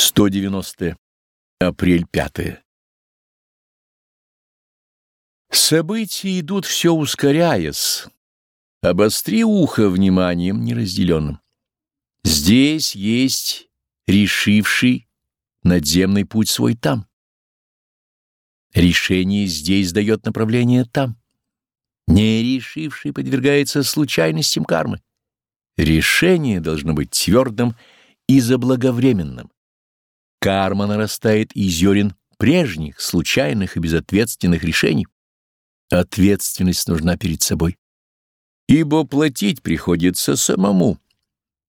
190. Апрель 5. События идут все ускоряясь. Обостри ухо вниманием неразделенным. Здесь есть решивший надземный путь свой там. Решение здесь дает направление там. Не решивший подвергается случайностям кармы. Решение должно быть твердым и заблаговременным. Карма нарастает из зерен прежних, случайных и безответственных решений. Ответственность нужна перед собой. Ибо платить приходится самому.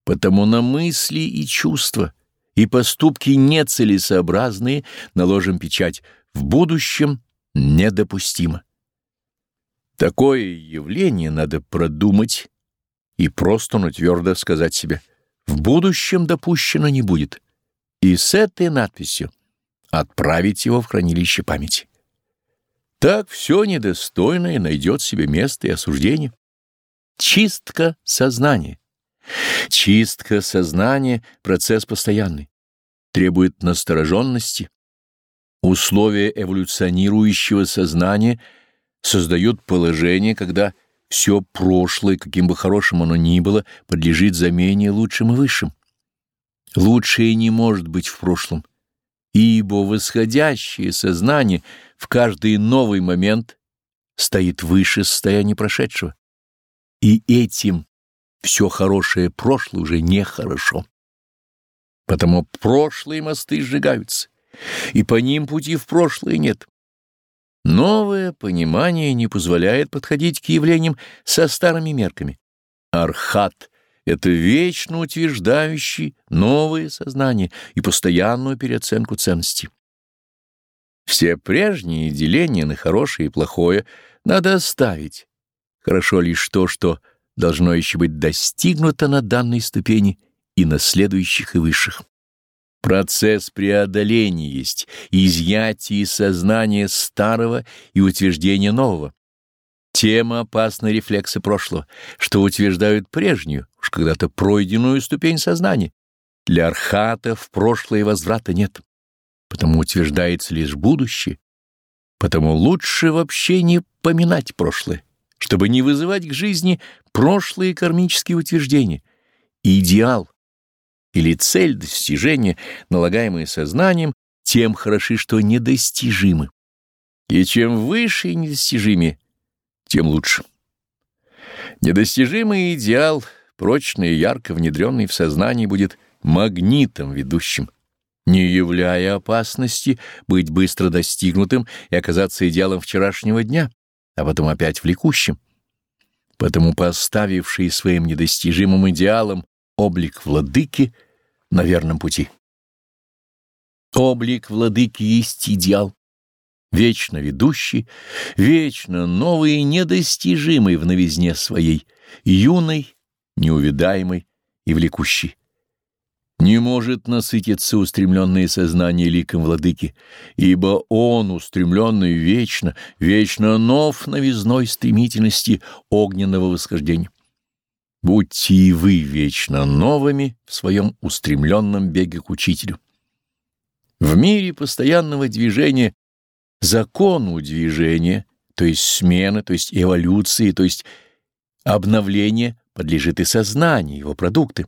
Потому на мысли и чувства, и поступки нецелесообразные наложим печать в будущем недопустимо. Такое явление надо продумать и просто, но твердо сказать себе, в будущем допущено не будет и с этой надписью отправить его в хранилище памяти. Так все недостойное найдет себе место и осуждение. Чистка сознания. Чистка сознания — процесс постоянный, требует настороженности. Условия эволюционирующего сознания создают положение, когда все прошлое, каким бы хорошим оно ни было, подлежит замене лучшим и высшим. Лучшее не может быть в прошлом, ибо восходящее сознание в каждый новый момент стоит выше состояния прошедшего. И этим все хорошее прошлое уже нехорошо. Потому прошлые мосты сжигаются, и по ним пути в прошлое нет. Новое понимание не позволяет подходить к явлениям со старыми мерками. Архат это вечно утверждающий новое сознание и постоянную переоценку ценностей. Все прежние деления на хорошее и плохое надо оставить. Хорошо лишь то, что должно еще быть достигнуто на данной ступени и на следующих и высших. Процесс преодоления есть изъятие сознания старого и утверждение нового. Тема опасны рефлексы прошлого, что утверждают прежнюю, уж когда-то пройденную ступень сознания. Для архатов прошлое возврата нет, потому утверждается лишь будущее. Потому лучше вообще не поминать прошлое, чтобы не вызывать к жизни прошлые кармические утверждения. Идеал или цель достижения, налагаемые сознанием, тем хороши, что недостижимы. И чем выше и недостижимее, тем лучше. Недостижимый идеал, прочно и ярко внедренный в сознание, будет магнитом ведущим, не являя опасности быть быстро достигнутым и оказаться идеалом вчерашнего дня, а потом опять влекущим. Потому поставивший своим недостижимым идеалом облик владыки на верном пути. Облик владыки есть идеал вечно ведущий, вечно новый и недостижимый в новизне своей, юный, неувидаемый и влекущий. Не может насытиться устремленное сознание ликом владыки, ибо он, устремленный вечно, вечно нов новизной стремительности огненного восхождения. Будьте и вы вечно новыми в своем устремленном беге к учителю. В мире постоянного движения закону движения, то есть смены, то есть эволюции, то есть обновления подлежит и сознание, его продукты.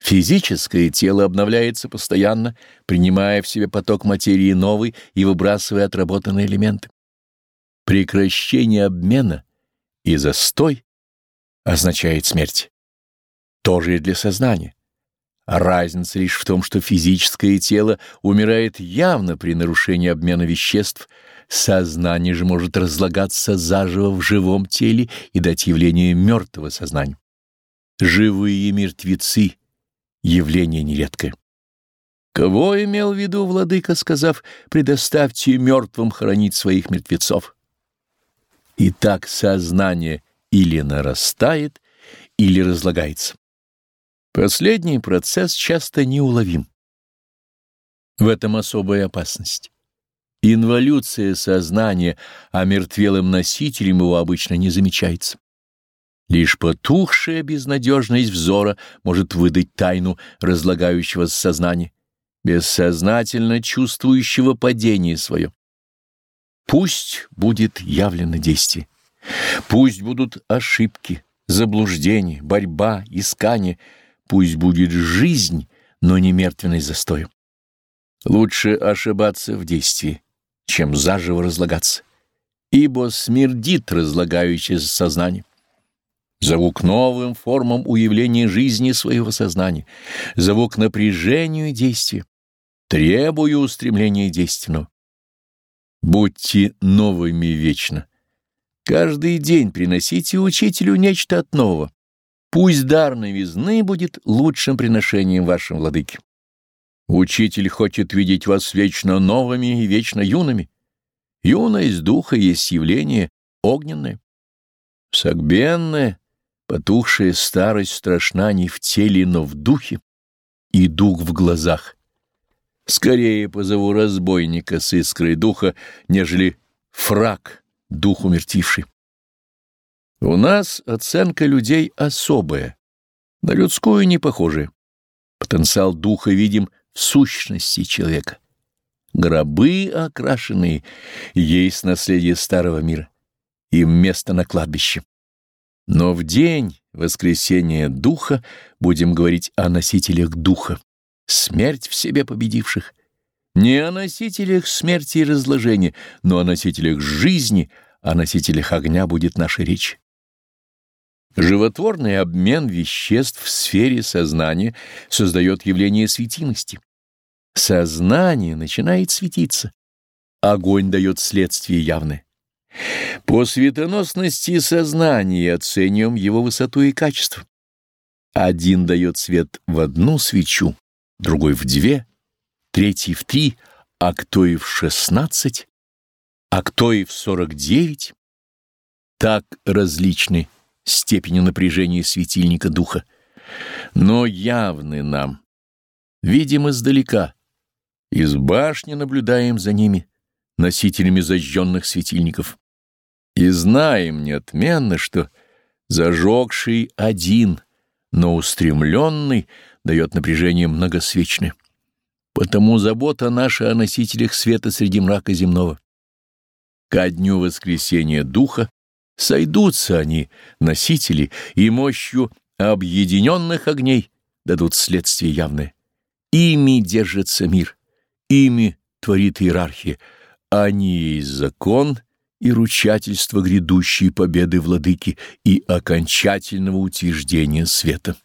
Физическое тело обновляется постоянно, принимая в себе поток материи новый и выбрасывая отработанные элементы. Прекращение обмена и застой означает смерть. Тоже и для сознания. Разница лишь в том, что физическое тело умирает явно при нарушении обмена веществ, сознание же может разлагаться заживо в живом теле и дать явление мертвого сознания. Живые мертвецы — явление нередкое. Кого имел в виду владыка, сказав «предоставьте мертвым хоронить своих мертвецов»? Итак, сознание или нарастает, или разлагается. Последний процесс часто неуловим. В этом особая опасность. Инволюция сознания омертвелым носителем его обычно не замечается. Лишь потухшая безнадежность взора может выдать тайну разлагающегося сознания, бессознательно чувствующего падение свое. Пусть будет явлено действие, пусть будут ошибки, заблуждения, борьба, искание, пусть будет жизнь, но не мертвенный застой. Лучше ошибаться в действии, чем заживо разлагаться, ибо смердит разлагающееся сознание. Зову к новым формам уявления жизни своего сознания, зову к напряжению действия, требую устремления действенного. Будьте новыми вечно. Каждый день приносите учителю нечто от нового. Пусть дар новизны будет лучшим приношением вашим владыке. Учитель хочет видеть вас вечно новыми и вечно юными. Юность духа есть явление огненное. Согбенная, потухшая старость страшна не в теле, но в духе, и дух в глазах. Скорее позову разбойника с искрой духа, нежели фраг, дух умертвивший. У нас оценка людей особая, на людскую не похожая. Потенциал духа видим в сущности человека. Гробы окрашенные есть наследие старого мира, и место на кладбище. Но в день воскресения духа будем говорить о носителях духа смерть в себе победивших, не о носителях смерти и разложения, но о носителях жизни, о носителях огня будет наша речь. Животворный обмен веществ в сфере сознания создает явление светимости. Сознание начинает светиться. Огонь дает следствие явное. По светоносности сознания оцениваем его высоту и качество. Один дает свет в одну свечу, другой в две, третий в три, а кто и в шестнадцать, а кто и в сорок девять. Так различны степени напряжения светильника духа, но явны нам, видим издалека, из башни наблюдаем за ними, носителями зажженных светильников, и знаем неотменно, что зажегший один, но устремленный — дает напряжение многосвечное. Потому забота наша о носителях света среди мрака земного. Ко дню воскресения Духа сойдутся они, носители, и мощью объединенных огней дадут следствие явное. Ими держится мир, ими творит иерархия, они есть закон и ручательство грядущей победы владыки и окончательного утверждения света.